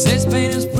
Says pain is.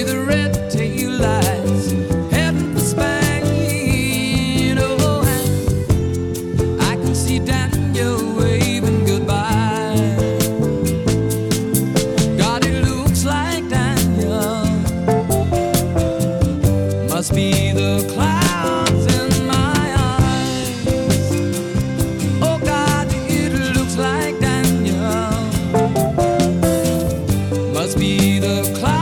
must be the cloud.